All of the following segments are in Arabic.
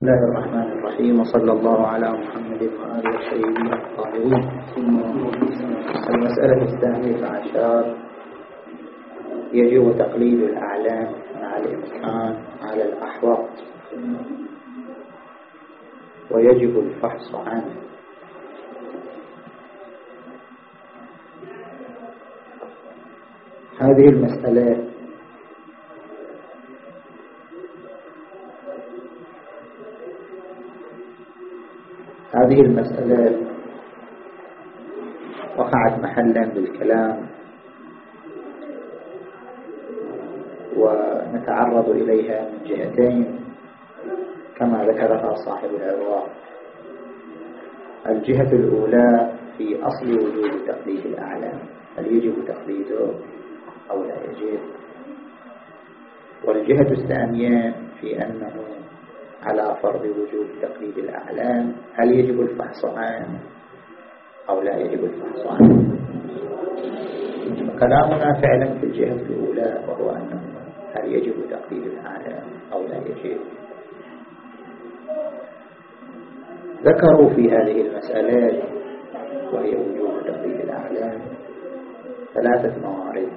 بسم الله الرحمن الرحيم وصلى الله على محمد وآله الطيبين الطاهرين. المسألة الثانية عشر. يجب تقليد الأعلام مع الإمكان على الأحواض ويجب الفحص عنه. هذه المسألة هذه المسألة وقعت محلا بالكلام ونتعرض إليها من جهتين كما ذكرها صاحب العرواء الجهة الأولى في أصل وجود تقليد الأعلام هل يجب تقليده أو لا يجب؟ والجهة الثانية في أنه على فرض وجود تقليد الأعلام هل يجب الفحص عنه أو لا يجب الفحص عنه كلامنا فعلا في الجهة الأولى وهو أنه هل يجب تقليد الأعلام أو لا يجب؟ ذكروا في هذه المسألة وهي وجوب تقليد الأعلام ثلاثة موارد.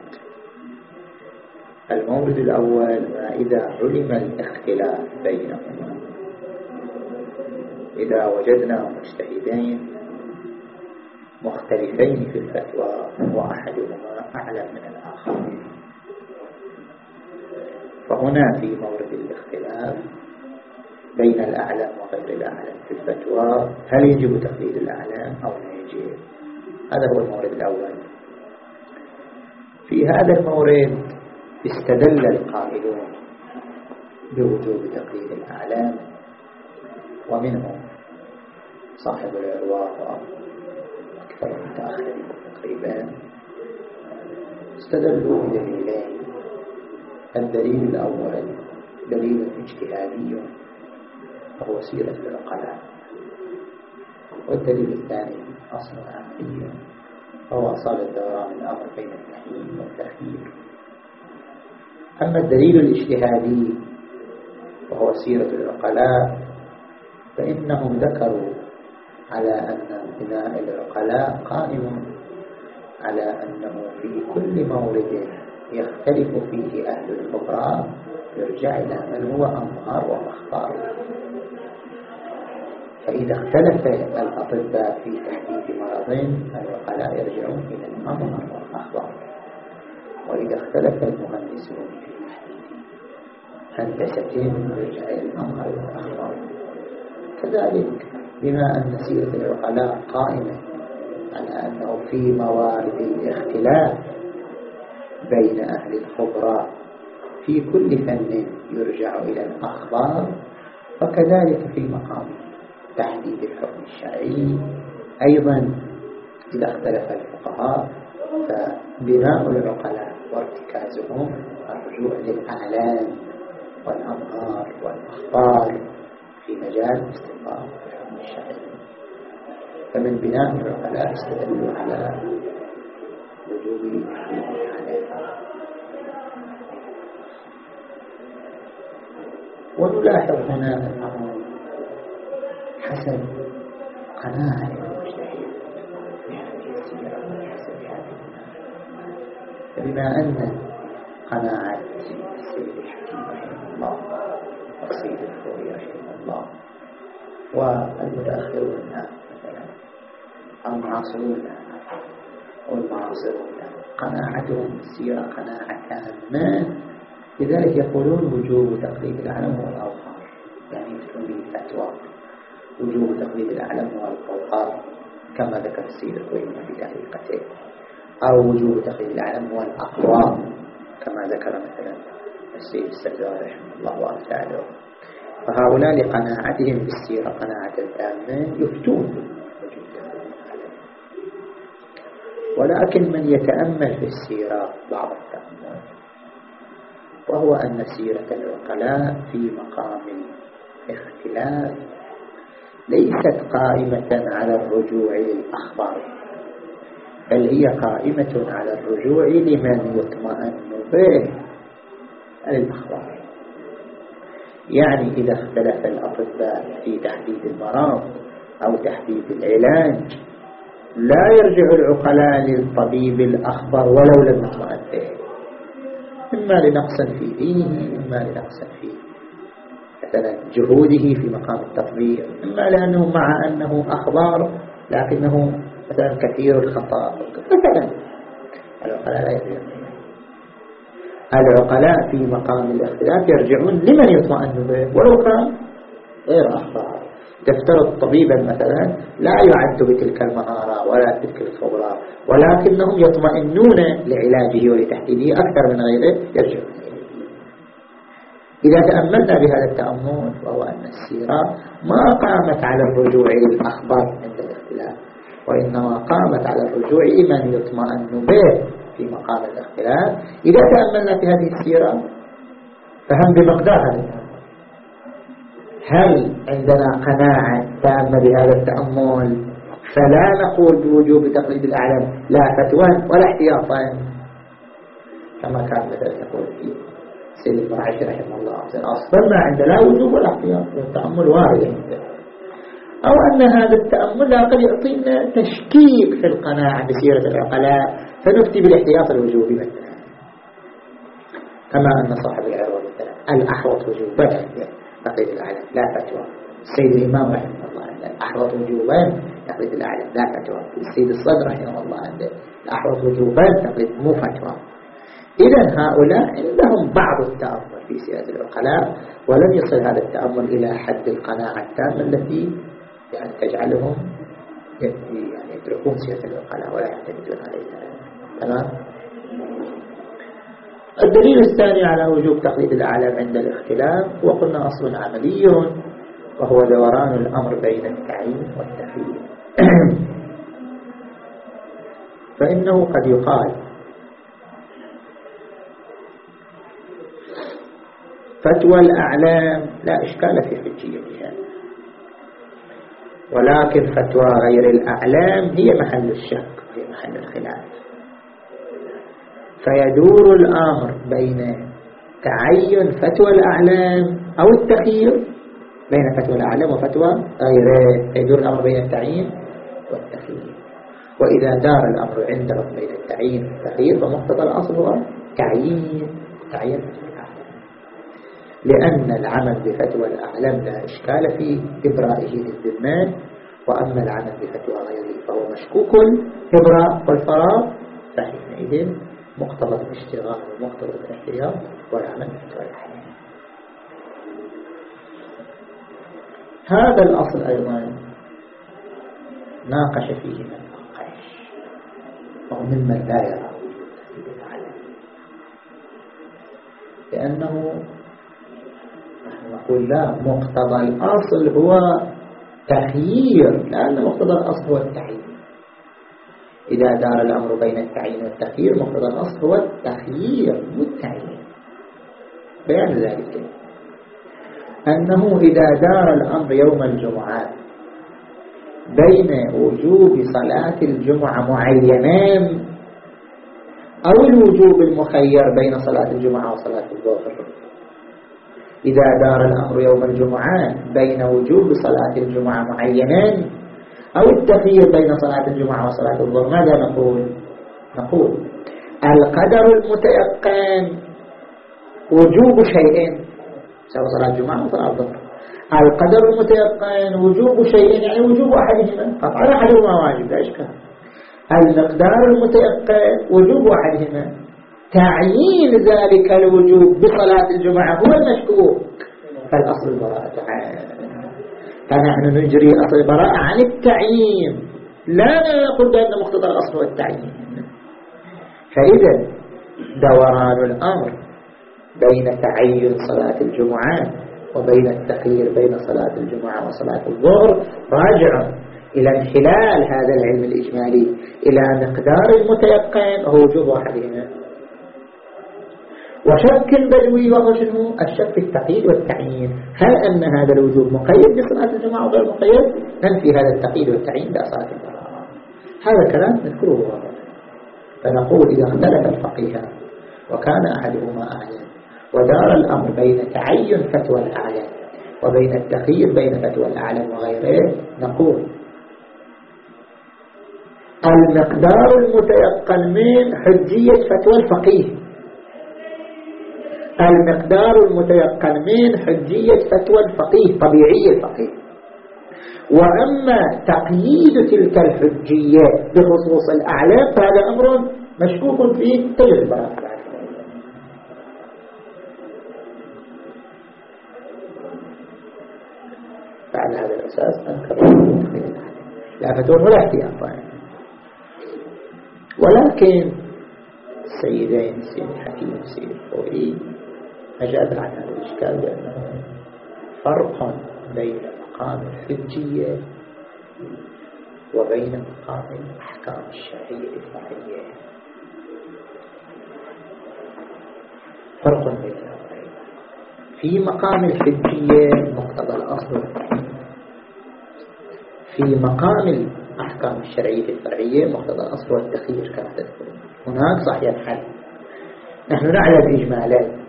المورد الأول ما إذا علم الاختلاف بينهما. إذا وجدنا مجتهدين مختلفين في الفتوى وأحدهما أعلم من الآخر. فهنا في مورد الاختلاف بين الأعلم وغير الأعلم في الفتوى هل يجب تقليد الأعلم أو لا يجب؟ هذا هو المورد الأول. في هذا المورد استدل القائلون بوجوب تقليد الأعلام ومنهم صاحب العرواء وأكثر المتأخرين تقريبا. استدلوا بدليلين. الدليل الأول دليل اجتهادي وهو سيرة العقلاء. والدليل الثاني أصل عقلي وهو أصال الدوران الأمر بين التحليل والتخيير. أما الدليل الاجتهادي وهو سيرة العقلاء فإنهم ذكروا على أن بناء العقلاء قائم على أنه في كل مورد يختلف فيه أهل الخبراء يرجع إلى من هو أمهر ومختار فإذا اختلف الأطباء في تحديد مرض العقلاء يرجعون إلى الأمهر والأخبار وإذا اختلف المهندسون في هندسة يرجع إلى الأمر والأخبار كذلك بما أن سيرة العقلاء قائمة على أنه في موارد الاختلاف بين أهل الخبراء في كل فن يرجع إلى الأخبار فكذلك في مقام تحديد الحكم الشرعي أيضا إذا اختلف الفقهاء فبناء العقلاء وارتكازهم الرجوع للأعلام والأمهار والأخبار في مجال استنباط الشرعي. فمن بناء العقلاء استدلوا على وجوب الأعلام ونلاحظ هنا أنه حسب قناعة المجتهد بهذه السيرة. فبما أن قناعة السيد الحكيم رحمه الله والسيد الخوري رحمه الله والمتأخرون مثلا المعاصرون والمعاصرون قناعتهم السيرة قناعة تامة. لذلك يقولون وجوب تقليد العلم والأوهار يعني مثل به الفتوى وجوب تقليد العلم والأوهار كما ذكر السيد الخويني في تحقيقته أو وجوب تقليد العلم والأقوام كما ذكر مثلا السيد السجار رحمه الله وأمثاله فهؤلاء لقناعتهم بالسيرة قناعة تامة يفتون ولكن من يتأمل في السيرة بعض التأمل وهو أن سيرة العقلاء في مقام الاختلاف ليست قائمة على الرجوع للأخبار بل هي قائمة على الرجوع لمن يطمئن به. الأخبار. يعني إذا اختلف الأطباء في تحديد المرض أو تحديد العلاج لا يرجع العقلاء للطبيب الأخبر ولو لم يطمئن به. إما لنقص في دينه إما لنقص في مثلا جهوده في مقام التطبيق إما لأنه مع أنه أخبار لكنه مثلا كثير الخطأ. مثلا العقلاء لا يرجعون العقلاء في مقام الاختلاف يرجعون لمن يطمئن به. ولو كان غير أخبار تفترض طبيبا مثلا لا يعد بتلك المهارة ولا تلك الخبرة ولكنهم يطمئنون لعلاجه ولتحديده أكثر من غيره يرجعون إذا تأملنا بهذا التأمل وهو أن السيرة ما قامت على الرجوع للأخبار عند الاختلاف. وإنما قامت على الرجوع لمن يطمئن به في مقام الاختلاف. إذا تأملنا في هذه السيرة فهم بمقدار هذا. هل عندنا قناعة تامة بهذا التأمل؟ فلا نقول بوجوب تقليد الأعلم لا فتوى ولا احتياطا. كما كان مثلا يقول في سيد المرعشي رحمه الله. أصلا ما عنده لا وجوب ولا احتياط. التأمل وارد عنده أو أن هذا التأمل قد يعطينا تشكيك في القناعة بسيرة العقلاء فنفتي بالاحتياط الوجوبي مثلا. كما أن صاحب العروة مثلا الأحوط وجوبا تقليد الأعلم لا فتوى السيد الإمام رحمه الله عنده الأحوط وجوبا تقليد الأعلم لا فتوى السيد الصدر رحمه الله عنده الأحوط وجوبا تقليد مو فتوى. إذا هؤلاء عندهم بعض التأمل في سياسة العقلاء ولم يصل هذا التأمل إلى حد القناعة التامة التي يعني تجعلهم يعني يتركون سياسة العقلاء ولا يعتمدون عليها. تمام؟ الدليل الثاني على وجوب تقليد الأعلام عند الاختلاف وقلنا أصل عملي وهو دوران الأمر بين التعيين والتخيير فإنه قد يقال فتوى الأعلام لا إشكال في حجيتها ولكن فتوى غير الأعلام هي محل الشك وهي محل الخلاف. فيدور الأمر بين تعين فتوى الأعلام أو التخيير بين فتوى الأعلام وفتوى غيره يدور الأمر بين التعيين والتخيير. وإذا دار الأمر عندهم بين التعيين والتخيير فمقتضى الأصل هو تعيين تعيين فتوى الأعلام. لأن العمل بفتوى الأعلام لا إشكال في إبرائه للذمان وأما العمل بفتوى غيره فهو مشكوك الإبراء والفراغ فحينئذ مقتضى الاشتغال ومقتضى الاحتياط والعمل بفتوى الأحيان هذا الأصل أيضا ناقش فيه من ناقش وهو ممن لا يرى لأنه نقول لا مقتضى الأصل هو تخيير لأن مقتضى الأصل هو التعيين إذا دار الأمر بين التعيين والتخيير مقتضى الأصل هو التخيير والتعيين بيان ذلك. أنه إذا دار الأمر يوم الجمعة بين وجوب صلاة الجمعة معينان أو الوجوب المخير بين صلاة الجمعة وصلاة الظهر. إذا دار الأمر يوم الجمعة بين وجوب صلاة الجمعة معينان أو التخيير بين صلاة الجمعة وصلاة الظهر ماذا نقول؟ نقول القدر المتيقن وجوب شيئين سواء صلاة الجمعة وصلاة الظهر. القدر المتيقن وجوب شيئين يعني وجوب أحدهما قطعا أحدهما واجب لا إشكال. المقدار المتيقن وجوب أحدهما تعيين ذلك الوجوب بصلاة الجمعة هو المشكوك. فالأصل البراءة فنحن نجري أصل البراءة عن التعيين. لا نقول بأن مقتضى الأصل هو التعيين. فإذا دوران الأمر بين تعين صلاة الجمعة وبين التخيير بين صلاة الجمعة وصلاة الظهر راجع إلى انحلال هذا العلم الإجمالي إلى مقدار المتيقن. وهو وجوب أحدهما وشك البدوي وهو شنو الشك في التقييد والتعيين. هل أن هذا الوجوب مقيد بصلاة الجماعة وغير مقيد؟ ننفي هذا التقييد والتعيين بأصلاة الجماعة هذا كلام نذكره فنقول إذا اختلف الفقيه وكان أحدهما أعلم ودار الأمر بين تعين فتوى الأعلام وبين التخيير بين فتوى الأعلام وغيره نقول المقدار المتيقن من حجية فتوى الفقيه. المقدار المتيقن من حجية فتوى الفقيه طبيعي الفقيه. وأما تقييد تلك الحجية بخصوص الأعلام فهذا أمر مشكوك فيه تجربة فعلى هذا الأساس لا فتوى ولا احتياط. ولكن السيدين سيد الحكيم سيد الخوئي أجاب عن هذا الإشكال بأنه فرق بين مقام الحجية وبين مقام الأحكام الشرعية الفرعية فرق بين في مقام الحجية مقتضى الأصل. في مقام الأحكام الشرعية الفرعية مقتضى الأصل والتخيير. كما تذكرون هناك صحيح الحل نحن نعلم إجمالا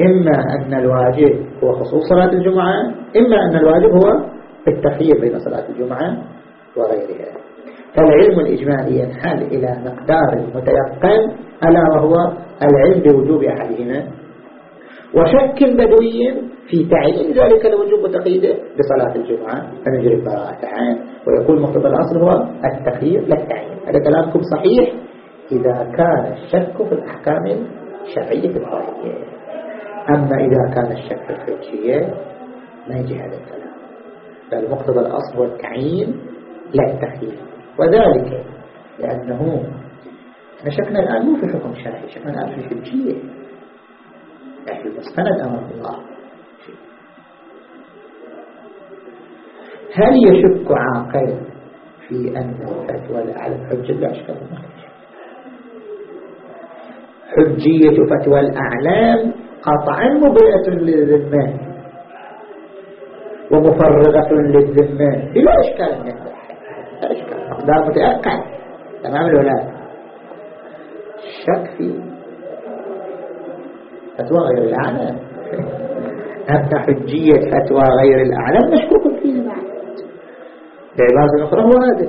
إما أن الواجب هو خصوص صلاة الجمعة إما أن الواجب هو التخيير بين صلاة الجمعة وغيرها. فالعلم الإجمالي ينحل إلى مقدار متيقن ألا وهو العلم بوجوب أحدهما. وشك بدوي في تعيين ذلك الوجوب وتقييده بصلاة الجمعة. فنجري البراءة عنه ويكون مقتضى الأصل هو التخيير لا التعيين. هذا كلامكم صحيح إذا كان الشك في الأحكام الشرعية الفرعية أما إذا كان الشك في الحجية ما يجي هذا الكلام. بل مقتضى الأصل والتعيين لا التخيير. وذلك لأنه إحنا شكنا الآن مو في حكم شرعي شكنا الآن في الحجية يعني المستند أمام الله. هل يشك عاقل في أن فتوى الأعلم حجة لا أشكال حجية فتوى الأعلام قطعا مبرئة للذمة ومفرغة للذمة بلا إشكال من لا إشكال. متأكد تمام الولاد الشك في فتوى غير الأعلام. أما حجية فتوى غير الأعلام مشكوك فيه. بعبارة أخرى هذا.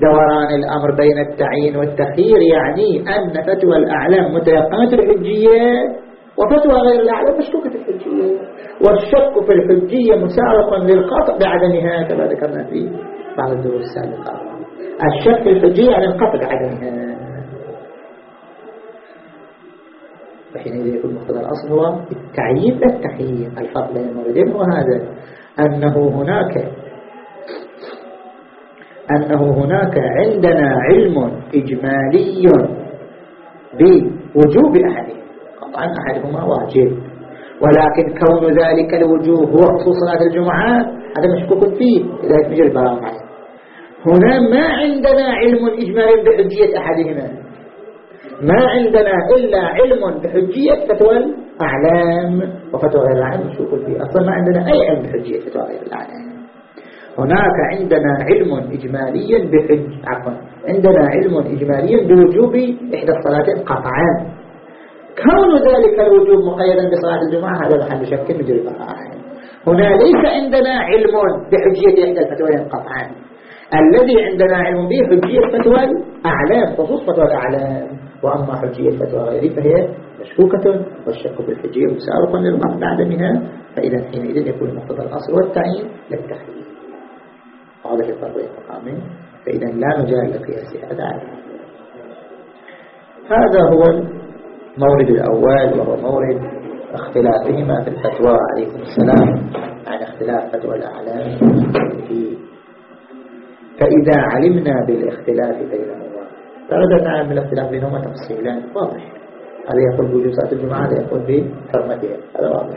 دوران الأمر بين التعيين والتخيير يعني أن فتوى الأعلام متيقنة الحجية وفتوى غير الأعلام مشكوكة الحجية والشك في الحجية مسارق للقطع بعدمها كما ذكرنا في بعض الدروس السابقة. الشك في الحجية عن القطع بعدمها فحينئذ يكون مقتضى الأصل هو التعيين لا التحيين الفرق بين الموردين هو هذا أنه هناك أنه هناك عندنا علم إجمالي بوجوب أحدهم قطعا أحدهما واجب. ولكن كون ذلك الوجوب خصوص صلاة الجمعة هذا مشكوك فيه لذلك نجري البراءة هنا ما عندنا علم إجمالي بحجية أحدهما. ما عندنا إلا علم بحجية فتوى الأعلام. وفتوى غير الأعلام مشكوك فيه. أصلا ما عندنا أي علم بحجية فتوى غير الأعلام. هناك عندنا علم إجمالي بحج عفوا عندنا علم إجمالي بوجوب إحدى الصلاتين قطعا. كون ذلك الوجوب مقيدا بصلاة الجمعة هذا محل شك نجري هنا ليس عندنا علم بحجية عند الفتوى قطعا الذي عندنا علم به حجية فتوى الأعلام خصوص فتوى الأعلام. وأما حجية فتوى غيره فهي مشكوكة والشك بالحجية مسارقا للمعنى بعدمها فإذا حينئذ يكون مقتضى الأصل والتعيين للتخيير واضح الفرق المقامين فإذا لا مجال لقياس هذا. هذا هو المورد الأول وهو مورد اختلافهما في الفتوى. عليكم السلام. عن اختلاف فتوى الأعلام. في فإذا علمنا بالاختلاف بينهما فأردنا نعلم الاختلاف بينهما تفصيلا واضح. هذا يقول بوجود صلاة الجمعة هذا يقول بحرمتها هذا واضح.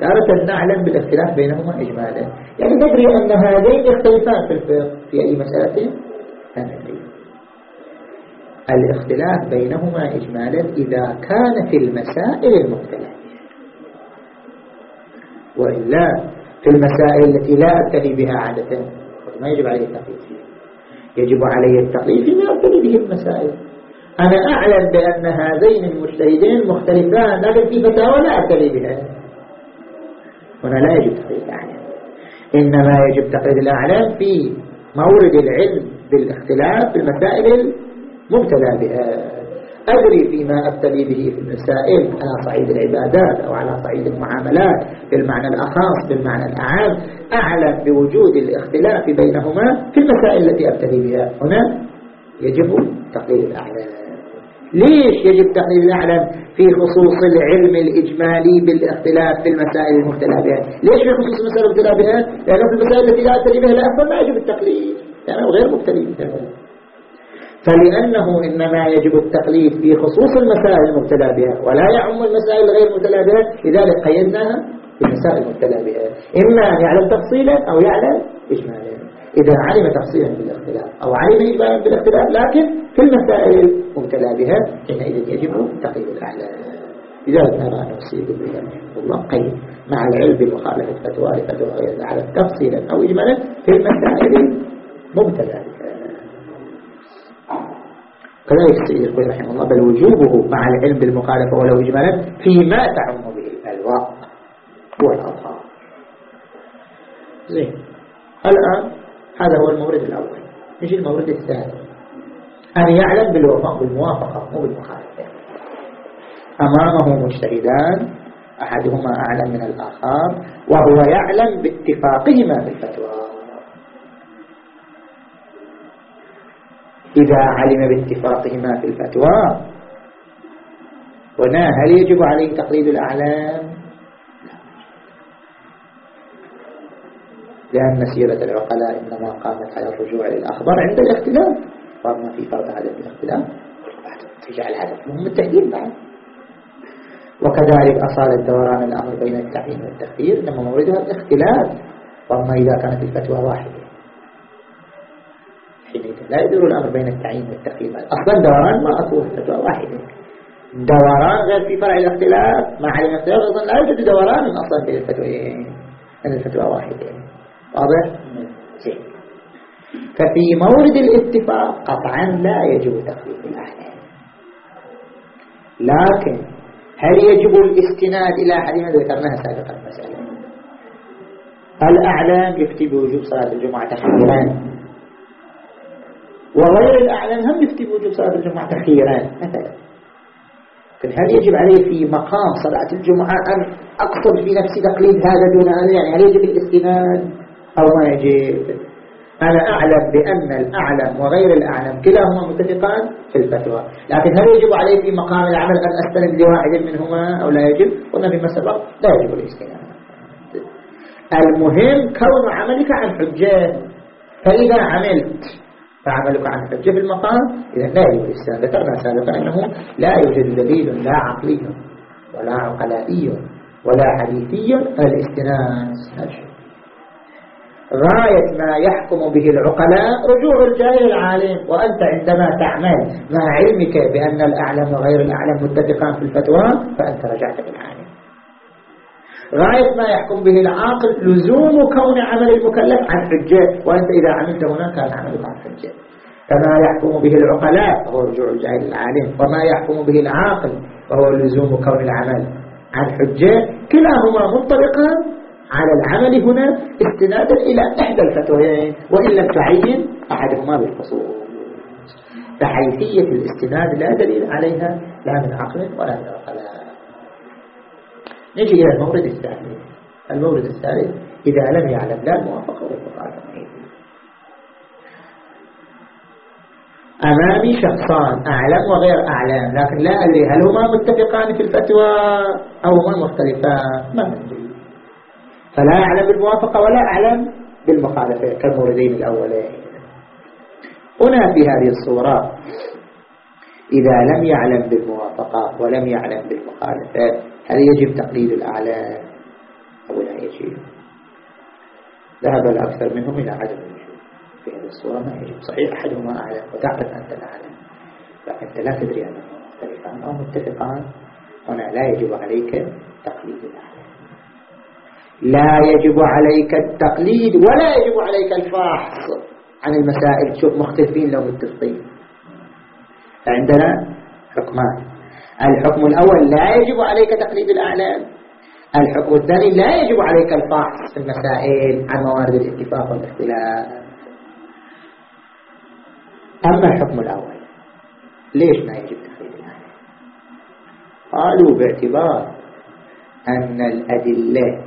تارة نعلم بالاختلاف بينهما إجمالا. يعني ندري أن هذين يختلفان في الفقه في أي مسألة؟ ندري الاختلاف بينهما إجمالا إذا كان في المسائل المختلفة. وإلا في المسائل التي لا أبتلي بها عادة ما يجب عليه التقليد فيها. يجب علي التقليد فيما أبتلي به المسائل. أنا أعلم بأن هذين المجتهدين مختلفان لكن في فتاوى لا أعتري بها. هنا لا يجب تقليد الأعلام. إنما يجب تقليد الأعلام في مورد العلم بالاختلاف في المسائل المبتلى بها أدري فيما أبتلي به في المسائل على صعيد العبادات أو على صعيد المعاملات بالمعنى الأخص بالمعنى الأعام أعلم بوجود الاختلاف بينهما في المسائل التي أبتلي بها. هنا يجب تقليد الأعلام. ليش يجب تقليد الأعلام؟ في خصوص العلم الإجمالي بالاختلاف في المسائل المختلفة بها. ليش في خصوص المسائل المختلفة بها؟ لأنه في المسائل التي لا أبتلي بها لا أفضل ما يجب التقليد لأنه غير مبتلي. بها فلأنه إنما يجب التقليد في خصوص المسائل المبتلى بها ولا يعم المسائل غير المبتلى بها لذلك قيدناها في المسائل المبتلى بها. إما أن يعلم تفصيلا أو يعلم إجمالا. إذا علم تفصيلا بالاختلاف أو علم إجمالا بالاختلاف لكن في المسائل المبتلى بها حينئذ يجب تقييد الأعلام. لذلك نرى أن السيد ابن الله قيد مع العلم بمخالفة فتوى لفتوى غير العالم تفصيلا أو إجمالا في المسائل المبتلى بها. كذلك السيد الخوي رحمه الله بل وجوبه مع العلم بالمخالفة ولو إجمالا فيما تعم به الألواء والأظهار زين. الآن هذا هو المورد الأول. نجي المورد الثاني. أن يعلم بالوفاق بالموافقة مو بالمخالفة. أمامه مجتهدان أحدهما أعلم من الآخر وهو يعلم باتفاقهما بالفتوى. إذا علم باتفاقهما في الفتوى. هنا هل يجب عليه تقليد الأعلام؟ لأن سيرة العقلاء إنما قامت على الرجوع للأخبار عند الاختلاف. فما في فرض عدم الاختلاف. تجعل هدف مهم التهديد بعد. وكذلك أصال الدوران الأمر بين التعيين والتخيير لما موردها الاختلاف. وأما إذا كانت الفتوى واحدة. لا يدور الأمر بين التعيين والتقييم. أصلا دوران ما أكون فتوى واحدة دوران غير في فرع الاختلاف. مع علم الاختلاف أصلا. لا يوجد دوران أصلا بين الفتوين أن الفتوى واحدة واضح؟ ففي مورد الاتفاق قطعا لا يجب تقليد الأحلام لكن هل يجب الاستناد إلى حديث ذكرناها سابقا؟ المسألة الأعلام يفتي بوجوب صلاة الجمعة تخيرا وغير الأعلم هم يفتي بوجوب صلاة الجمعة تخييرا مثلا لكن هل يجب علي في مقام صلاة الجمعة أن أقصد في نفسي تقليد هذا دون هذا يعني هل يجب الاستناد أو ما يجب؟ أنا أعلم بأن الأعلم وغير الأعلم كلاهما متفقان في الفتوى. لكن هل يجب علي في مقام العمل أن أستند لواحد منهما أو لا يجب؟ قلنا فيما سبق لا يجب الاستناد المهم كون عملك عن حجة. فإذا عملت فعملك عن حجة في المقام إذا لا الاستناد ذكرنا سابقا أنه لا يوجد دليل لا عقلي ولا عقلائي ولا حديثي الاستناد. غاية ما يحكم به العقلاء رجوع الجاهل العالم وأنت عندما تعمل مع علمك بأن الأعلم وغير الأعلم متفقان في الفتوى فأنت رجعت بالعالم. غاية ما يحكم به العاقل لزوم كون عمل المكلف عن حجة. وأنت إذا عملت هنا كان عملك عن حجة. كما يحكم به العقلاء وهو رجوع الجاهل العالم. وما يحكم به العاقل وهو لزوم كون العمل عن حجة. كلاهما منطلقان على العمل هنا استنادا إلى إحدى الفتوين وإن لم تعين أحدهما بالخصوص فحيثية الاستناد لا دليل عليها لا من عقل ولا من عقلاء. نجي إلى المورد الثاني. المورد الثالث إذا لم يعلم لا الموافقة والمخالفة أمامي شخصان أعلم وغير أعلم لكن لا أدري هل هما متفقان في الفتوى أو هما مختلفان؟ ما أدري. فلا أعلم بالموافقة ولا أعلم بالمخالفة كالموردين الأولين. هنا في هذه الصورة إذا لم يعلم بالموافقة ولم يعلم بالمخالفة هل يجب تقليد الأعلام؟ أو لا يجب. ذهب الأكثر منهم إلى عدم الوجود. في هذه الصورة ما يجب. صحيح أحدهما أعلم وتعرف أنت الأعلم. لكن لا تدري أنهما مختلفان أو متفقان. هنا لا يجب عليك تقليد الأعلام. لا يجب عليك التقليد ولا يجب عليك الفحص عن المسائل. تشوف مختلفين لو متفقين. فعندنا حكمان. الحكم الأول لا يجب عليك تقليد الأعلام. الحكم الثاني لا يجب عليك الفحص في المسائل عن موارد الاتفاق والاختلاف. أما الحكم الأول ليش ما يجب تقليد الأعلام؟ قالوا باعتبار أن الأدلة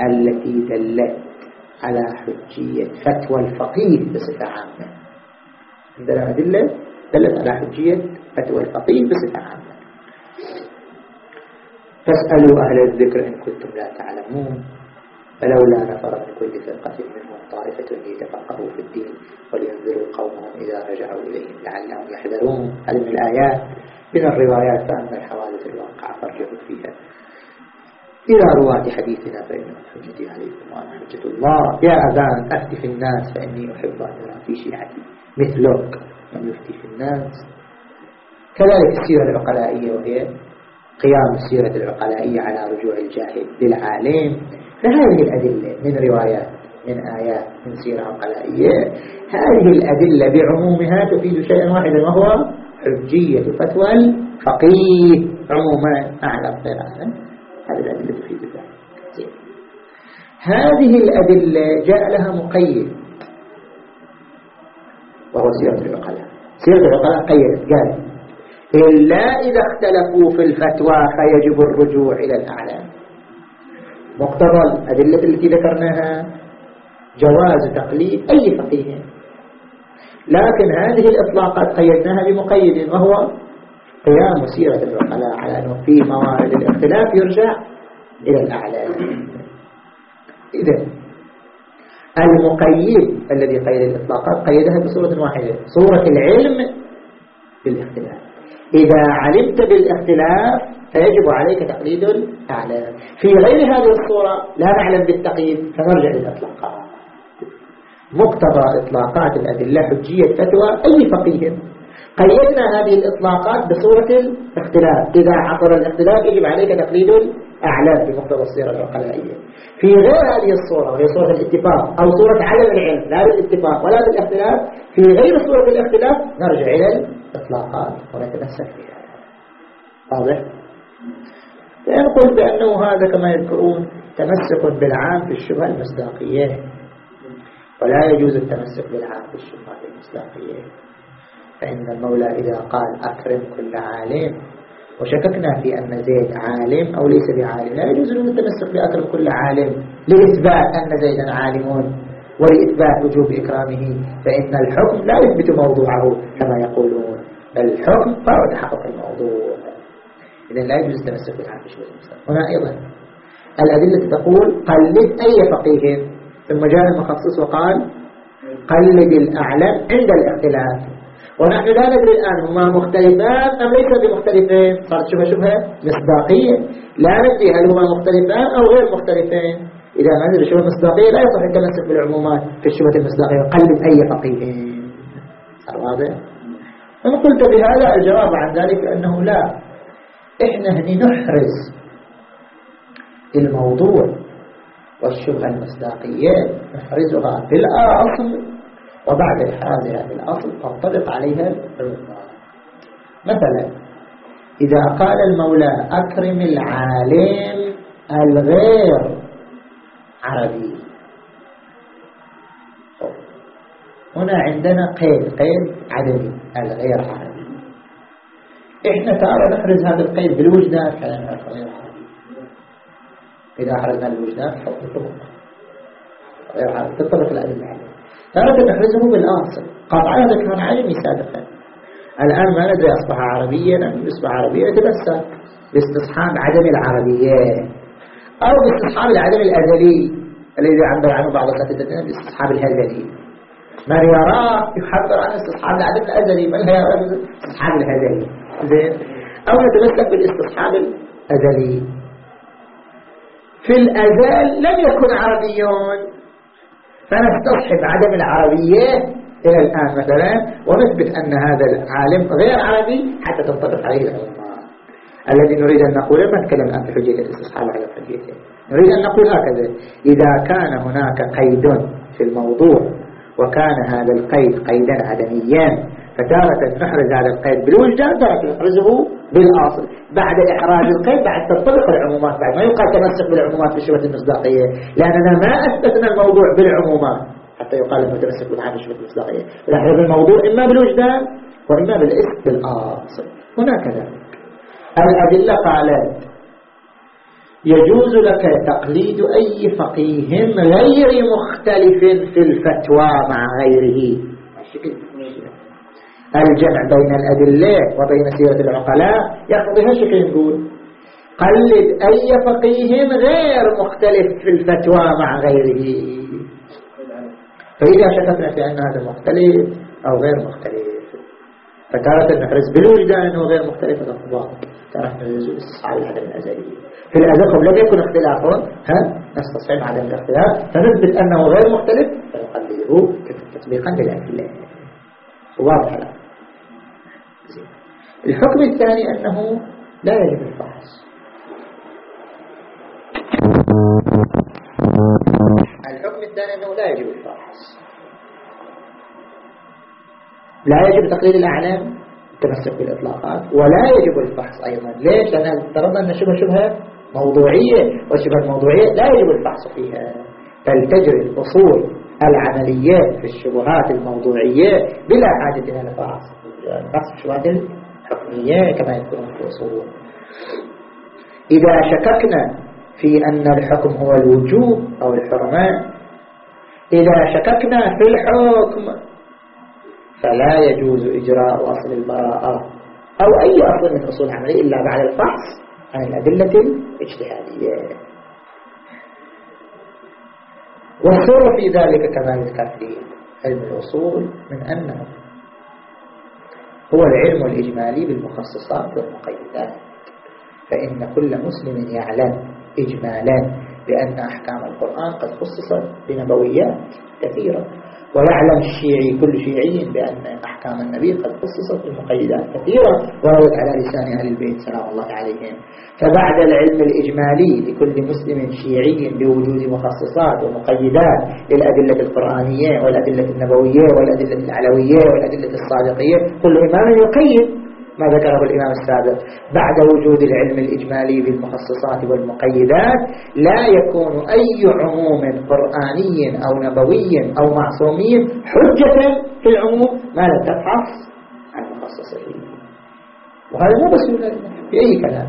التي دلت على حجية فتوى الفقيه بصفة عامة. عندنا أدلة دلت على حجية فتوى الفقيه بصفة عامة. فاسألوا أهل الذكر إن كنتم لا تعلمون. فلولا نفر من كل فرقة منهم طائفة ليتفقهوا في الدين ولينذروا قومهم إذا رجعوا إليهم لعلهم يحذرون. هذه من الآيات. من الروايات فأما الحوادث الواقعة فارجعوا فيها. إلى رواة حديثنا فإن حجتي عليكم وأنا حجة الله. يا أذان أفتي في الناس فإني أحب أن أرى في شيعتي مثلك. من يفتي في الناس. كذلك السيرة العقلائية وهي قيام السيرة العقلائية على رجوع الجاهل للعالم. فهذه الأدلة من روايات من آيات من سيرة عقلائية هذه الأدلة بعمومها تفيد شيئا واحدا وهو حجية فتوى الفقيه. عموما أعلى القراءة هذه الأدلة تفيد ذلك. هذه الأدلة جاء لها مقيد. وهو سيرة العقلاء سيرة العقلاء قيدت قال إلا إذا اختلفوا في الفتوى فيجب الرجوع إلى الأعلام. مقتضى الأدلة التي ذكرناها جواز تقليد أي فقيه. لكن هذه الإطلاقات قيدناها بمقيد وهو قيام سيرة العقلاء على أنه في موارد الاختلاف يرجع إلى الأعلى إذا المقيد الذي قيد الإطلاقات قيدها بصورة واحدة صورة العلم بالاختلاف. إذا علمت بالاختلاف فيجب عليك تقليد الأعلام في غير هذه الصورة لا نعلم بالتقييد فنرجع للإطلاقات مقتضى إطلاقات الأدلة حجية فتوى أي فقيه. قيدنا هذه الإطلاقات بصورة الاختلاف. إذا عطر الاختلاف يجب عليك تقليد الأعلام بمقتضى الصيغة العقلائية في غير هذه الصورة وهي صورة الاتفاق أو صورة عدم العلم لا بالاتفاق ولا بالاختلاف في غير صورة الاختلاف نرجع إلى الإطلاقات ونتمسك بها. واضح؟ قلت بأنه هذا كما يذكرون تمسك بالعام في الشبهة المصداقية. ولا يجوز التمسك بالعام في الشبهة المصداقية. فإن المولى إذا قال أكرم كل عالم وشككنا في أن زيد عالم أو ليس بعالم. لا يجوز لنا التمسك بأكرم كل عالم لإثبات أن زيدا عالم ولإثبات وجوب إكرامه فإن الحكم لا يثبت موضوعه كما يقولون الحكم فهو تحقق الموضوع. إذا لا يجوز التمسك بالعام هنا أيضا الأدلة تقول قلد أي فقيه. ثم جاء المخصص وقال قلد الأعلم عند الاختلاف. ونحن لا ندري الآن هما مختلفان أم ليس بمختلفين؟ صارت شبهة شبهة مصداقية. لا ندري هل هما مختلفان أو غير مختلفين. إذا ما ندري شبهة مصداقية لا يصح التمسك بالعمومات في الشبهة المصداقية قلب أي فقيه. صار واضح؟ أنا قلت بهذا الجواب عن ذلك أنه لا. إحنا هني نحرز الموضوع والشبهة المصداقية نحرزها بالأصل وبعد إحرازها بالأصل تنطبق عليها مثلا إذا قال المولى أكرم العالم الغير عربي. هنا عندنا قيد قيد عدمي الغير عربي. إحنا تعالى نحرز هذا القيد بالوجدان فلا نعرف غير عربي. إذا أحرزنا الوجدان حكم طبق غير عربي تطبق الأدلة. عليه تارة نحرزه بالآصل قطعا هذا كان علمي سابقا. الآن ما ندري أصبح عربيا أم يصبح عربيا يتمسك باستصحاب عدم العربية أو باستصحاب العدم الأزلي الذي عبر عنه بعض الأساتذة باستصحاب الهزلي. من يراه يحبر عن استصحاب العدم الأزلي؟ من لا يرى استصحاب الهزلي؟ زين. أو نتمسك بالاستصحاب الأزلي. في الأزل لم يكن عربيون فنستصحب عدم العربية إلى الآن مثلا ونثبت أن هذا العالم غير عربي حتى تنطبق عليه العلماء الذي نريد أن نقوله ما نتكلم الآن بحجية الاستصحاب على حجيته نريد أن نقول هكذا إذا كان هناك قيد في الموضوع وكان هذا القيد قيدا عدميا فتارة نحرز هذا القيد بالوجدان تارة نحرزه بالأصل. بعد إحراز القيد بعد تنطبق العمومات بعد ما يقال تمسك بالعمومات في شبهة المصداقية. لأننا ما أثبتنا الموضوع بالعمومات حتى يقال إنه تمسك بالمعنى شبهة المصداقية. لأن الموضوع إما بالوجدان وإما بالإسم بالأصل. هنا كذلك الأدلة قالت يجوز لك تقليد أي فقيه غير مختلف في الفتوى مع غيره. الجمع بين الأدلة وبين سيرة العقلاء. يقضي هالشكل نقول قلد أي فقيه غير مختلف في الفتوى مع غيره. فإذا شككنا في أن هذا مختلف أو غير مختلف فتارة نحرز بالوجدان أنه غير مختلف الأخبار ترى نحرز على العدم الأزلي. في الأزل لم يكن اختلاف ها؟ نستصحب عدم الاختلاف. فنثبت أنه غير مختلف فنقلده تطبيقا للأدلة. واضح. الآن الحكم الثاني أنه لا يجب الفحص الحكم الثاني أنه لا يجب الفحص لا يجب تقليد الأعلام التمسك بالإطلاقات ولا يجب الفحص أيضا. ليش؟ لأن افترضنا أن شبه شبهة موضوعية وشبه الموضوعية لا يجب الفحص فيها. بل تجري الأصول العمليات في الشبهات الموضوعية بلا حاجة إلى الفحص في الشبهات الحكمية كما يكون في الأصول إذا شككنا في أن الحكم هو الوجوب أو الحرمان إذا شككنا في الحكم فلا يجوز إجراء أصل البراءة أو أي أصل من أصول العملية إلا بعد الفحص عن الأدلة الاجتهادية. والسر في ذلك كما يذكر في علم الأصول من أنه هو العلم الإجمالي بالمخصصات والمقيدات. فإن كل مسلم يعلم إجمالا بأن أحكام القرآن قد خصصت بنبويات كثيرة. ويعلم الشيعي كل شيعي بأن أحكام النبي قد خصصت بمقيدات كثيرة. وردت على لسان أهل البيت سلام الله عليهم. فبعد العلم الإجمالي لكل مسلم شيعي بوجود مخصصات ومقيدات للأدلة القرآنية والأدلة النبوية والأدلة العلوية والأدلة الصادقية كل إمام يقيد. ما ذكره الإمام السابق بعد وجود العلم الإجمالي بالمخصصات والمقيدات لا يكون أي عموم قرآني أو نبوي أو معصومي حجة في العموم. ما لم تبحث عن مخصصه وهذا مو بس في أي كلام.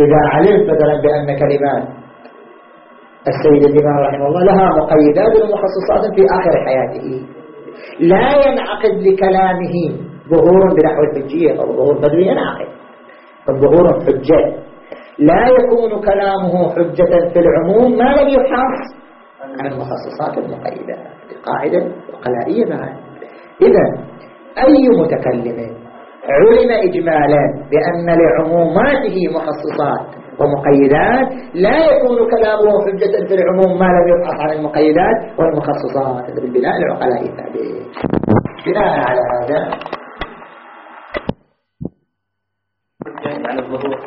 إذا علمت مثلا بأن كلمات السيد الإمام رحمه الله لها مقيدات ومخصصات في آخر حياته. لا ينعقد لكلامه ظهور بنحو الحجية أو ظهور بدوي ينعقد فالظهور حجة. لا يكون كلامه حجة في العموم ما لم يبحث عن المخصصات المقيدة قاعدة وقلائية معا إذا أي متكلم علم إجمالا بأن لعموماته مخصصات ومقيدات لا يكون كلامه حجة في العموم ما لم يبحث عن المقيدات والمخصصات. بالبناء العقلاء التابعين بناء على هذا على الظهور.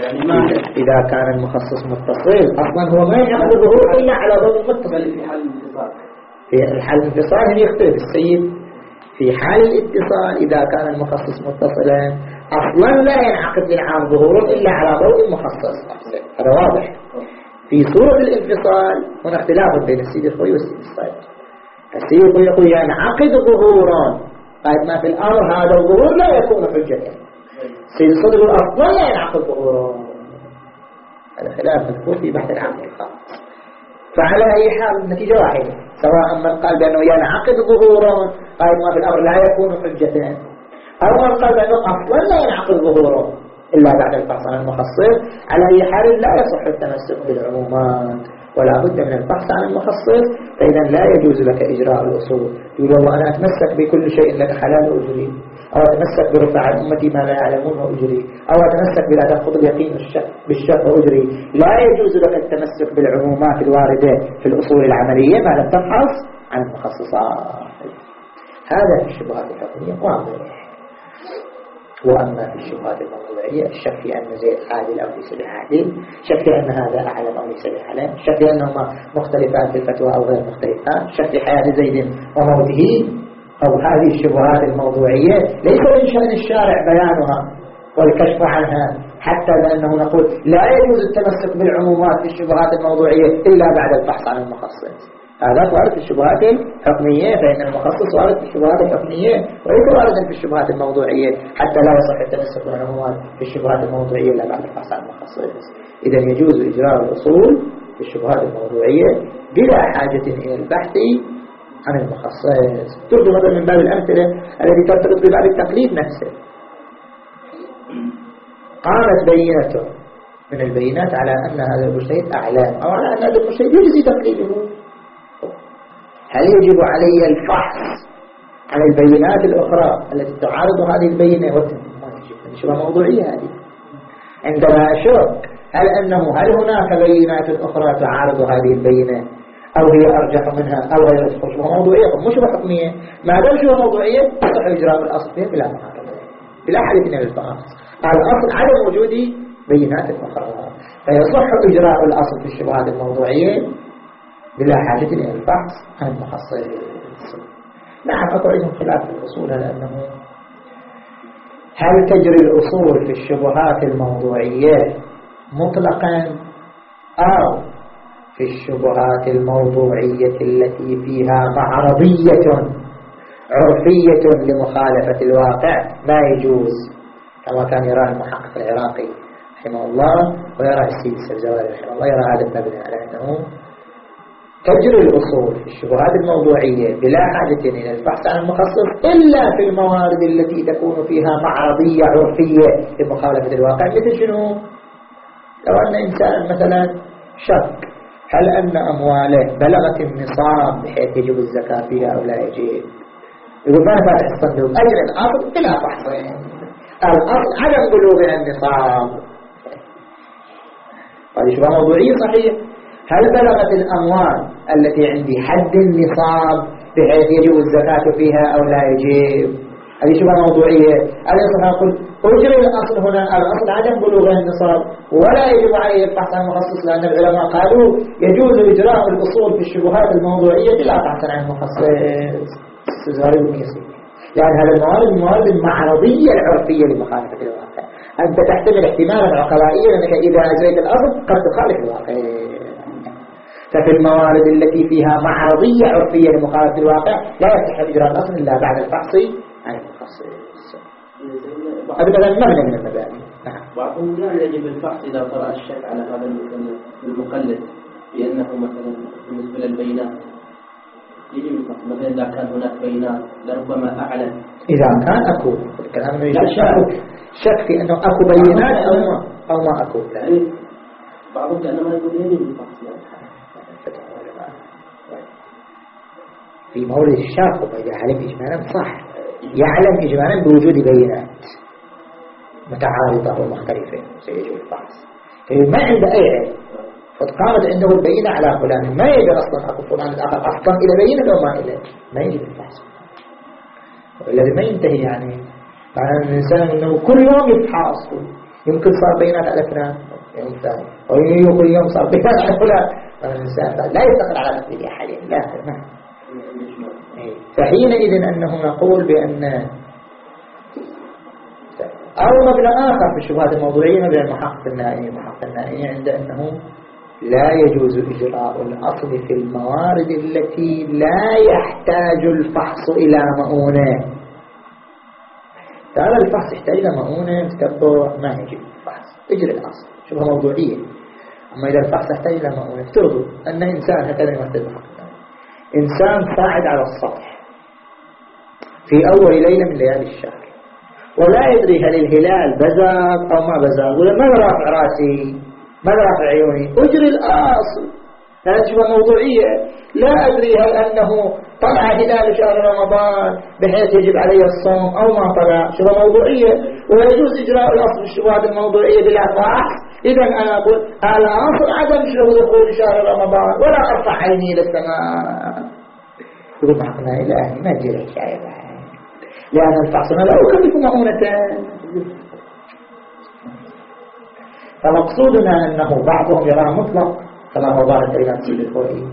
يعني ما إذا كان المخصص متصل. أصلا هو ما يعمل الظهور إلا على ضوء متصل. في حال الانفصال. في حال الانفصال يختلف. السيد في حال الاتصال إذا كان المخصص متصلا أصلا لا ينعقد للعام ظهور إلا على ضوء المخصص. هذا واضح. في صورة الانفصال هنا اختلاف بين السيد الخوي والسيد الصيد السيد الخوي يقول ينعقد ظهورا. طيب ما في الأمر هذا الظهور لا يكون حجة. سيد الصدر الأصل لا ينعقد ظهوره هذا خلاف مذكور في بحث العقل فعلى أي حال النتيجة واحدة سواء من قال بأنه ينعقد ظهورا قال ما في الأمر لا يكون حجة. أو من قال بأنه أصلا لا ينعقد ظهوره إلا بعد الفحص عن المخصص. على أي حال لا يصح التمسك بالعمومات. ولا بد من البحث عن المخصص فإذا لا يجوز لك إجراء الأصول. يقول والله أنا أتمسك بكل شيء لك حلال وأجري. أو أتمسك برفع أمتي ما لا يعلمون وأجري. أو أتمسك بلا تنقض اليقين بالشك وأجري. لا يجوز لك التمسك بالعمومات الواردة في الأصول العملية ما لم تبحث عن المخصصات هذا الشبهات الحكمية. واضح. وأما في الشبهات الموضوعية الشك في أن زيد عادل أو ليس بعادل الشك في أن هذا أعلم أو ليس بعلم الشك في أنهما مختلفان في الفتوى أو غير مختلفان الشك في حياة زيد وموته أو هذه الشبهات الموضوعية. ليس من شأن الشارع بيانها والكشف عنها حتى لأنه نقول لا يجوز التمسك بالعمومات في الشبهات الموضوعية إلا بعد البحث عن المخصص هذا وارد في الشبهات الحكمية فإن المخصص وارد في الشبهات الحكمية وليس واردا في الشبهات الموضوعية حتى لا يصح التمسك بالعمومات في الشبهات الموضوعية إلا بعد البحث عن المخصص. إذا يجوز إجراء الأصول في الشبهات الموضوعية بلا حاجة إلى البحث عن المخصص. تبدو مثلا من باب الأمثلة التي ترتبط بباب التقليد نفسه. قامت بينته من البينات على أن هذا المجتهد أعلام أو على أن هذا المجتهد يجزي تقليده. هل يجب علي الفحص عن البينات الأخرى التي تعارض هذه البينة؟ شبه موضوعية هذه. عندما أشك هل أنه هل هناك بينات أخرى تعارض هذه البينة أو هي أرجح منها أو غير؟ شبه موضوعية. مو شبه حكمية. ما دام شبه موضوعية يصح إجراء الأصل فيها بلا معارضة بلا حديث من الفحص. الأصل عدم وجود بينات أخرى. فيصح إجراء الأصل في الشبهات الموضوعية إلى البحث عن المحصل نعم أكو عندهم خلاف الأصول لأنه هل تجري الأصول في الشبهات الموضوعية مطلقا أو في الشبهات الموضوعية التي فيها معرضية عرفية لمخالفة الواقع؟ ما يجوز. كما كان يرى المحقق العراقي رحمه الله ويرى السيد السبزواري رحمه الله يرى هذا المبنى على أنه تجري الأصول في الشبهات الموضوعية بلا حاجة إلى البحث عن المخصص إلا في الموارد التي تكون فيها معرضية عرفية لمخالفة الواقع مثل شنو؟ لو أن إنسان مثلا شك هل أن أمواله بلغت النصاب بحيث يجب الزكاة فيها أو لا يجب؟ يقول ما فاتح الصندوق أجل الأصل بلا بحث. الأصل عدم بلوغ النصاب. هذه شبهة موضوعية صحيح؟ هل بلغت الأموال التي عندي حد النصاب بحيث يجب الزكاة فيها أو لا يجب هذه شبهة موضوعية. يصح أقول أجري الأصل هنا الأصل عدم بلوغ النصاب ولا يجب عليه البحث عن مخصص لأن العلماء قالوا يجوز إجراء الأصول في الشبهات الموضوعية بلا بحث عن مخصص. يعني هذا الموارد الموارد المعرضية العرفية لمخالفة الواقع. أنت تحتمل احتمالا عقلائيا أنك إذا أجريت الأصل قد تخالف الواقع. ففي الموارد التي فيها معرضية عرفية لمخالفة الواقع لا يصح إجراء الأصل إلا بعد الفحص عن المخصص هذا مثلا مبنى من المباني نعم. بعضهم لا يجب الفحص إذا طرأ الشك على هذا المقلد بأنه مثلا بالنسبة للبينات يجب الفحص مثلا إذا كان هناك بينات لربما أعلن. إذا كان أكو الكلام لا شك. شك. في أنه أكو بينات أو ما أو ما أكو. يعني بعضهم كأنما يقول يجب الفحص في مورد الشاق وإذا علم إجمالا صح. يعلم إجمالا بوجود بينات متعارضة ومختلفة سيجب الفحص ما عنده أي علم قد قامت عنده البينة على فلان. ما يجب أصلا أقول فلان الآخر. أحكم إلى بينة أو ما إلى. ما يجب الفحص الذي ما ينتهي يعني معنى الإنسان أنه كل يوم يفحص. يمكن صار بينات على فلان يوم ثاني. ويوم يوم صار بينات على فلان. الإنسان لا يستقر على نفسه حاليا. لا ما فحينئذ أنه نقول بأن أو مبنى آخر في الشبهات الموضوعية مبنى المحقق النائي المحقق النائي عند أنه لا يجوز إجراء الأصل في الموارد التي لا يحتاج الفحص إلى مؤونة. تعالى الفحص يحتاج إلى مؤونة تتبع ما يجب الفحص اجري الأصل شبهة موضوعية. أما إذا الفحص يحتاج إلى مؤونة افترضوا أن إنسان هكذا يمثل المحقق إنسان صاعد على السطح في أول ليلة من ليالي الشهر ولا يدري هل الهلال بزاق أو ما بزاق ولا ماذا رافع راسي ماذا رافع عيوني أجري هذه شبه موضوعية. لا أدري هل أنه طلع هلال شهر رمضان بحيث يجب علي الصوم أو ما طلع. شبه موضوعية ويجوز إجراء الأصل الشبهات الموضوعية بلا إذا أنا أقول الأصل عدم دخول شهر رمضان ولا أرفع عيني للسماء يقول معقنا إلهي ما تجري الحكاية لأن الفحصنا لا أكلف مؤونة فمقصودنا أنه بعضهم يرى مطلق كما هو ظاهر كلمات سيد الخوئي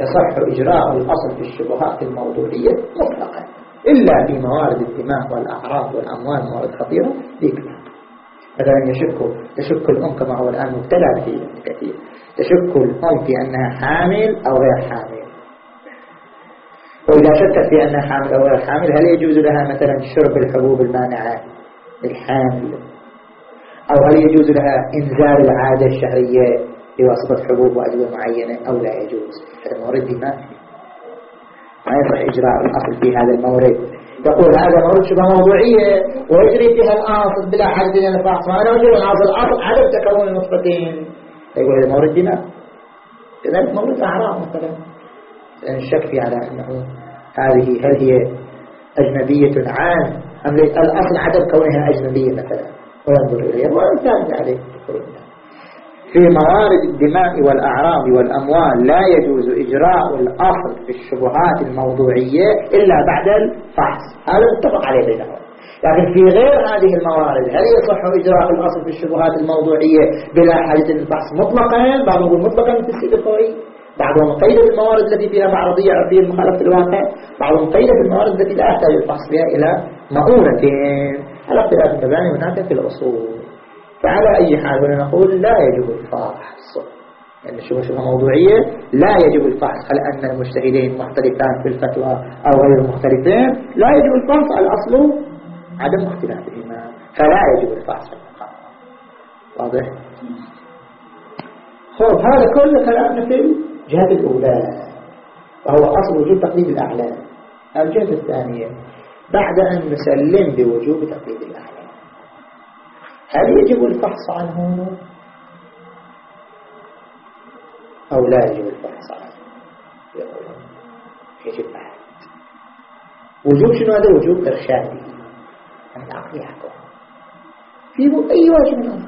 يصح إجراء الأصل في الشبهات الموضوعية مطلقا إلا في موارد الدماء والأعراض والأموال موارد خطيرة ذيك مثلا يشك تشك الأم كما هو الآن مبتلى به كثير. تشك الأم في أنها حامل أو غير حامل. وإذا شكت في أنها حامل أو غير حامل هل يجوز لها مثلا شرب الحبوب المانعة للحامل أو هل يجوز لها إنزال العادة الشهرية بواسطة حبوب وأدوية معينة؟ أو لا يجوز. هذا مورد ما ما يصح إجراء الأصل في هذا المورد. يقول هذا مورد شبه موضوعية ويجري فيها الأصل بلا حد من الفحص ما نوجد الأصل الأصل عدم تكون النطفتين يقول هذا مورد دماء كذلك مورد أعراض مثلا. الشك في على أنه هذه هل هي أجنبية عام أم الأصل عدم كونها أجنبية مثلا. وينظر إليها. ويساعد عليه في موارد الدماء والأعراض والأموال لا يجوز إجراء الأصل في الشبهات الموضوعية إلا بعد الفحص. هذا متفق عليه بينهم لكن في غير هذه الموارد هل يصح إجراء الأصل في الشبهات الموضوعية بلا حاجة للفحص مطلقا؟ بعضهم يقول مطلقا في السيد الفوري بعضهم قيد بالموارد التي فيها معرضية فيها مخالفة الواقع. بعضهم قيد بالموارد التي لا يحتاج الفحص فيها إلى مؤونة على اختلاف المباني هناك في الأصول فعلى أي حال نقول لا يجب الفحص يعني شبه شبه موضوعية. لا يجب الفحص هل أن المجتهدين مختلفان في الفتوى أو غير مختلفين؟ لا يجب الفحص الأصل عدم اختلافهما. فلا يجب الفحص واضح؟ خب هذا كل كلامنا في الجهة الأولى وهو أصل وجود تقليد الأعلام. الجهة الثانية بعد أن نسلم بوجوب تقليد الأعلام. هل يجب الفحص عنه أو لا يجب الفحص عنه يقولون يجب بعد وجوب شنو؟ هذا وجوب إرشادي العقل يحكم. فيه أي واجب من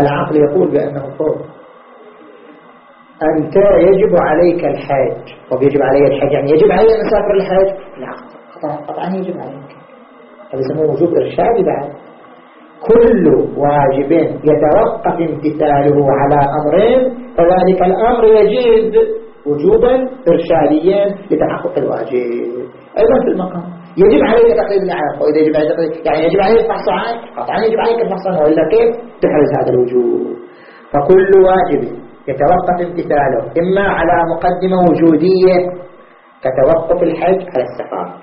العقل يقول بأنه فوق أنت يجب عليك الحاج. طب يجب علي الحج يعني يجب علي أن أسافر الحج لا قطعا يجب عليك هذا يسموه وجوب إرشادي بعد. كل واجب يتوقف امتثاله على أمرين فذلك الأمر يجد وجوبا إرشاديا لتحقق الواجب. أيضا في المقام. يجب عليك تقليد العام وإذا يجب عليك تقليد يعني يجب عليك الفحص عنه قطعا يجب عليك الفحص عنه وإلا كيف؟ تحرز هذا الوجوب. فكل واجب يتوقف امتثاله إما على مقدمة وجودية كتوقف الحج على السفر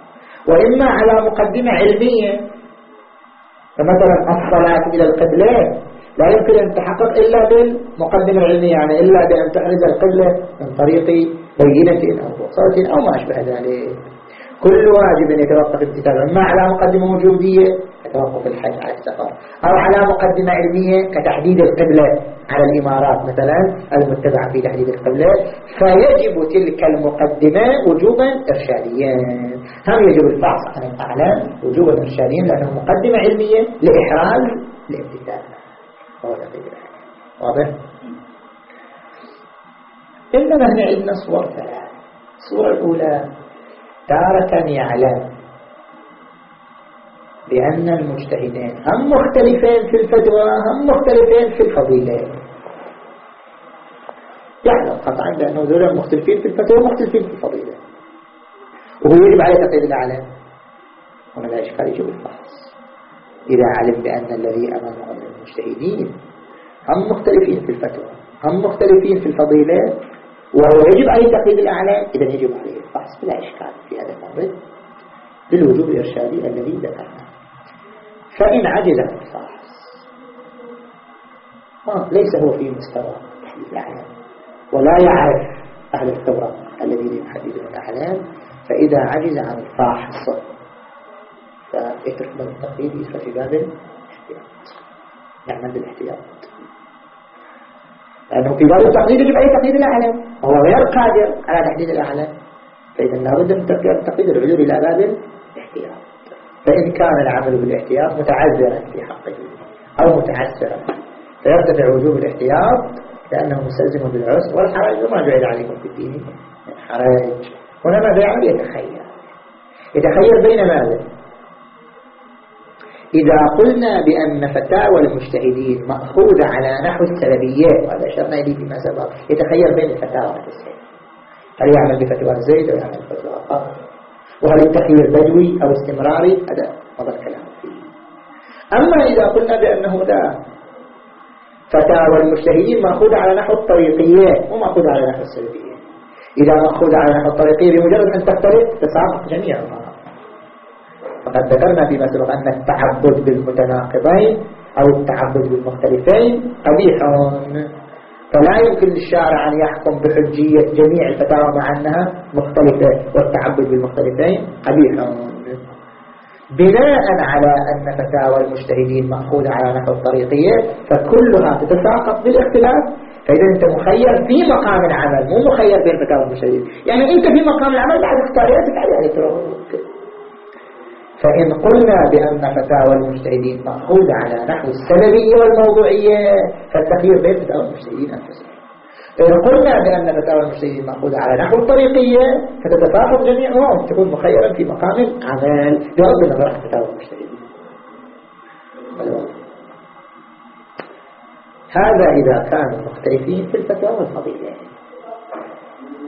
وإما على مقدمة علمية. فمثلا الصلاة إلى القبلة لا يمكن أن تحقق إلا بالمقدمة العلمية يعني إلا بأن تحرز القبلة من طريق بينة أو بصرة أو ما أشبه ذلك. كل واجب يتوقف امتثاله إما على مقدمة وجودية كتوقف الحج على السفر. أو على مقدمة علمية كتحديد القبلة على الإمارات مثلا المتبعة في تحديد القبلة فيجب تلك المقدمة وجوبا إرشاديا. هم يجب الفحص؟ عن الأعلام وجوبا إرشاديا لأنه مقدمة علمية لإحراز الامتثال واضح؟ إنما هنا عندنا صور ثلاث الصورة الأولى تارة يعلم بأن المجتهدين هم مختلفين في الفتوى هم مختلفين في الفضيلة. يعلم قطعا بأنه ذولا مختلفين في الفتوى ومختلفين في الفضيلة. وهو يجب عليه تقييد الأعلام. هنا لا إشكال يجب الفحص. إذا علم بأن الذي أمامه من المجتهدين هم مختلفين في الفتوى هم مختلفين في الفضيلة وهو يجب عليه تقييد الأعلام إذا يجب عليه. الفحص بلا إشكال في هذا المورد بالوجوب الإرشادي الذي ذكرناه فإن عجز عن الفحص آه ليس هو في مستوى الأعلام. ولا يعرف أهل الخبرة الذين يحددون الأعلام. فإذا عجز عن الفحص فيترك من التقييد يسرى في باب الاحتياط. يعمل بالاحتياط. لأنه في باب التقييد يجب عليه تقييد الأعلام. هو غير قادر على تحديد الأعلام. فإذا لابد من تقييد العذر إلى باب الاحتياط. فإن كان العمل بالاحتياط متعذرا في حقه أو متعسرا. فيرتفع وجوب الاحتياط لأنه مستلزم بالعسر والحرج وما جعل عليكم في الدين حرج. هنا ماذا يعمل؟ يتخير يتخير بين ماذا؟ إذا قلنا بأن فتاوى المجتهدين مأخوذة على نحو السببيات وهذا أشرنا إليه فيما سبق يتخير بين الفتاوى والتسهيل هل يعمل بفتوى زيد أو يعمل بفتوى آخر؟ وهل التخيير بدوي أو استمراري؟ هذا مضى الكلام. فيه أما إذا قلنا بأنه لا فتاوى المجتهدين مأخوذة على نحو الطريقية ومأخوذة على نحو السلبية إذا مأخوذة على نحو الطريقية بمجرد أن تختلف تساقط جميعها فقد ذكرنا فيما سبق أن التعبد بالمتناقضين أو التعبد بالمختلفين قبيح فلا يمكن للشارع أن يحكم بحجية جميع الفتاوى مع أنها مختلفة والتعبد بالمختلفين قبيح. بناء على أن فتاوى المجتهدين مأخوذة على نحو الطريقية فكلها تتساقط بالاختلاف. فإذا أنت مخير في مقام العمل مو مخير بين فتاوى المجتهدين. يعني أنت في مقام العمل بعد اختارياتك عليها فإن قلنا بأن فتاوى المجتهدين مأخوذة على نحو السببية والموضوعية فالتخيير بين فتاوى المجتهدين أنفسهم. إن قلنا بأن فتاوى المجتهدين مأخوذة على نحو الطريقية فتتفاقم جميعها وتكون مخيرا في مقام العمل بغض النظر عن فتاوى المجتهدين. هذا إذا كانوا مختلفين في الفتاوى والفضيلة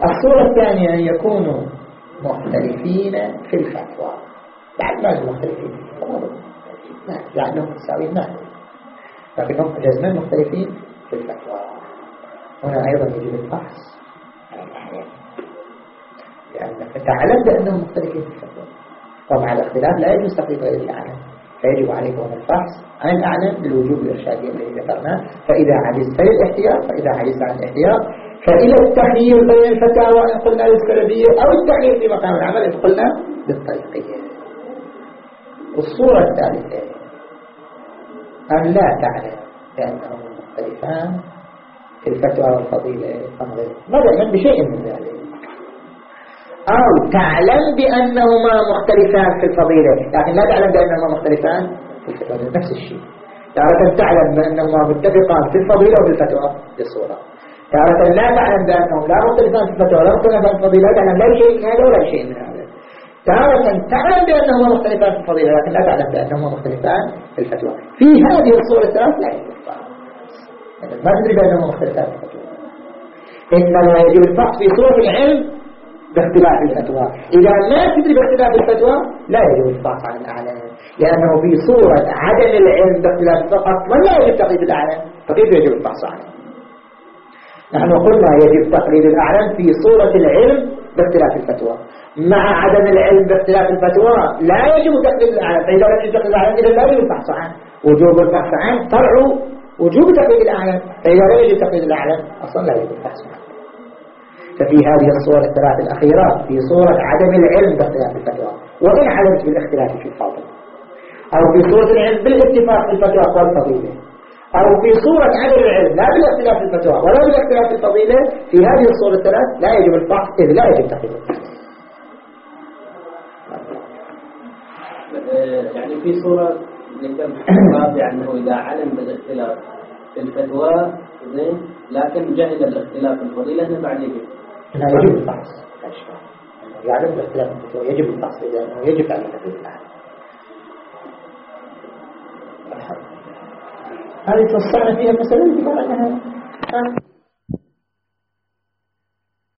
الصورة الثانية أن يكونوا مختلفين في الفتوى بعد ما مختلفين لأنهم متساويين ما لكنهم جزما مختلفين في الفتوى هنا أيضا يجب الفحص لأنك تعلم بأنهم مختلفين في الفتوى ومع الاختلاف لا يجوز تقليد غير الأعلم فيجب عليك هنا الفحص عن الأعلم بالوجوب الإرشادي الذي ذكرناه فإذا عجزت للاحتياط فإذا عجزت عن الاحتياط فإلى التخيير بين الفتاوى إن قلنا للسلبية أو التخيير في مقام العمل إن قلنا بالطريقية الصورة الثالثة أن لا تعلم بأنهم مختلفان في الفتوى والفضيلة. مثلا بشيء من ذلك؟ أو تعلم بأنهما مختلفان في الفضيلة. لكن لا تعلم بأنهما مختلفان في الفتوى. نفس الشيء. تارة تعلم بأنهما متفقان في الفضيلة وفي الفتوى في الصورة تارة لا تعلم بأنهم لا مختلفان في الفتوى ولا مختلفان في الفضيلة. لا تعلم لا شيء من هذا ولا شيء من هذا. تارة تعلم بأنهما مختلفان في الفضيلة لكن لا تعلم بأنهما مختلفان في الفتوى. في هذه الصورة الثلاث لا يجب ما تدري بأنهما مختلفان في الفتوى. إنما يجب الفحص في صورة العلم باختلاف الفتوى. إذا ما تدري باختلاف الفتوى لا يجب الفحص عن الأعلام. لأنه في صورة عدم العلم باختلاف فقط ولا يجب تقليد الأعلام فكيف يجب الفحص عنه؟ نحن قلنا يجب تقليد الأعلام في صورة العلم باختلاف الفتوى. مع عدم العلم باختلاف الفتوى لا يجب تقليد الأعلام. فإذا لم يجب تقليد الأعلام إذا لا يجب الفحص عنه وجوب الفحص عنه فرع وجوب تقليد الأعلام. فإذا لا يجب تقليد الأعلام أصلا لا يجب الفحص عنه ففي هذه الصور الثلاث الأخيرات في صورة عدم العلم باختلاف الفتوى. وإن علمت بالاختلاف في الفاضل. أو في صورة العلم بالاتفاق في الفتوى والفضيلة أو في صورة عدم العلم. لا بالاختلاف في الفتوى ولا بالاختلاف في الفضيلة. في هذه الصورة الثلاث لا يجب الفحص إذ لا يجب تقييم يعني في صورة ذكر أنه إذا علم بالاختلاف في الفتوى زين لكن جهل الاختلاف في الفضيلة بعد يجب. لا يجب الفحص. يعلم باختلاف الفتوى يجب الفحص لأنه يجب على تقييم الأحد هذه توسعنا فيها اللي قال أنها